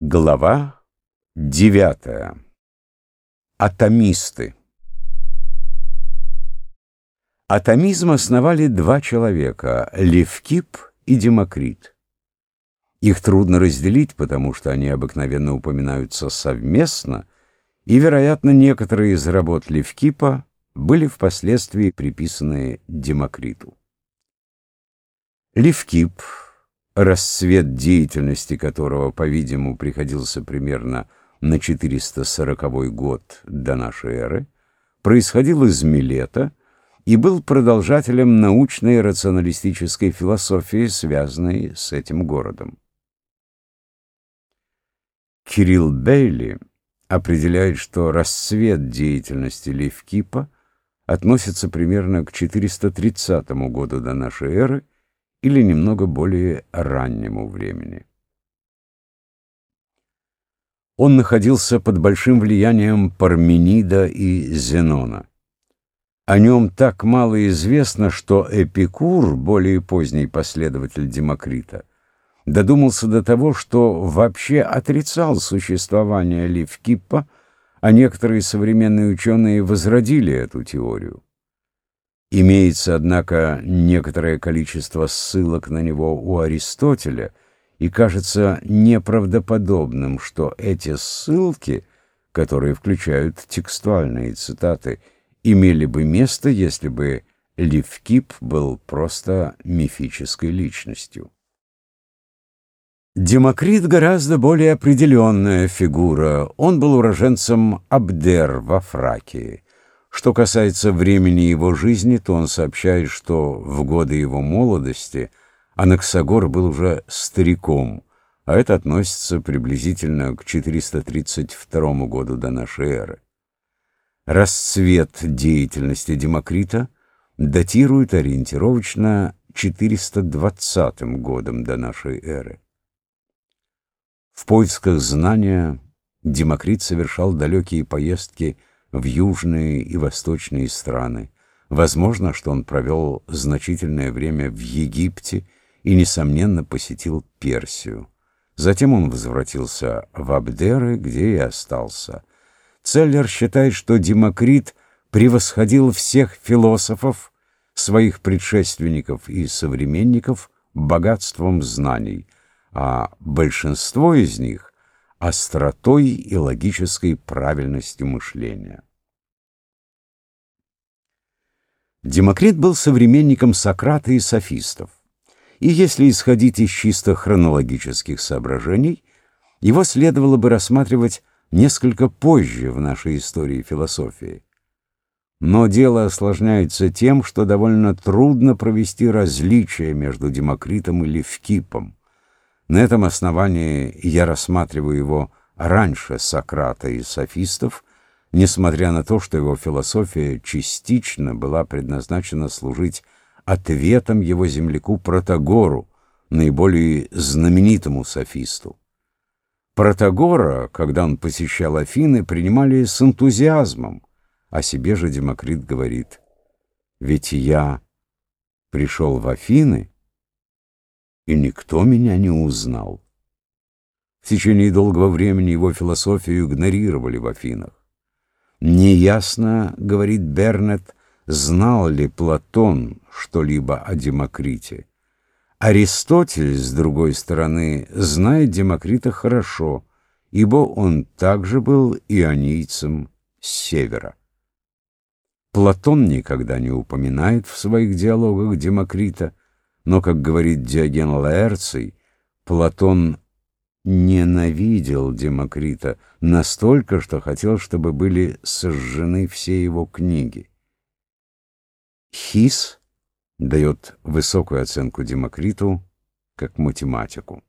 Глава девятая. Атомисты. Атомизм основали два человека — Левкип и Демокрит. Их трудно разделить, потому что они обыкновенно упоминаются совместно, и, вероятно, некоторые из работ Левкипа были впоследствии приписаны Демокриту. Левкип — расцвет деятельности которого, по-видимому, приходился примерно на 440 год до нашей эры, происходил из Милета и был продолжателем научной рационалистической философии, связанной с этим городом. Кирилл Бейли определяет, что расцвет деятельности Левкипа относится примерно к 430 году до нашей эры или немного более раннему времени. Он находился под большим влиянием Парменида и Зенона. О нем так мало известно, что Эпикур, более поздний последователь Демокрита, додумался до того, что вообще отрицал существование Левкиппа, а некоторые современные ученые возродили эту теорию. Имеется, однако, некоторое количество ссылок на него у Аристотеля, и кажется неправдоподобным, что эти ссылки, которые включают текстуальные цитаты, имели бы место, если бы Левкип был просто мифической личностью. Демокрит гораздо более определенная фигура. Он был уроженцем Абдер во Фракии. Что касается времени его жизни, то он сообщает, что в годы его молодости Анаксагор был уже стариком, а это относится приблизительно к 432 году до нашей эры. Расцвет деятельности Демокрита датирует ориентировочно 420 годом до нашей эры. В поисках знания Демокрит совершал далекие поездки в южные и восточные страны. Возможно, что он провел значительное время в Египте и, несомненно, посетил Персию. Затем он возвратился в Абдеры, где и остался. Целлер считает, что Демокрит превосходил всех философов, своих предшественников и современников богатством знаний, а большинство из них остротой и логической правильностью мышления. Демокрит был современником Сократа и софистов, и если исходить из чисто хронологических соображений, его следовало бы рассматривать несколько позже в нашей истории философии. Но дело осложняется тем, что довольно трудно провести различие между Демокритом и Левкипом. На этом основании я рассматриваю его раньше Сократа и софистов, несмотря на то, что его философия частично была предназначена служить ответом его земляку Протагору, наиболее знаменитому софисту. Протагора, когда он посещал Афины, принимали с энтузиазмом, о себе же Демокрит говорит, «Ведь я пришел в Афины, и никто меня не узнал. В течение долгого времени его философию игнорировали в Афинах. Неясно, говорит Бернет, знал ли Платон что-либо о Демокрите. Аристотель, с другой стороны, знает Демокрита хорошо, ибо он также был ионийцем с севера. Платон никогда не упоминает в своих диалогах Демокрита, но, как говорит Диоген Лаэрций, Платон ненавидел Демокрита настолько, что хотел, чтобы были сожжены все его книги. Хис дает высокую оценку Демокриту как математику.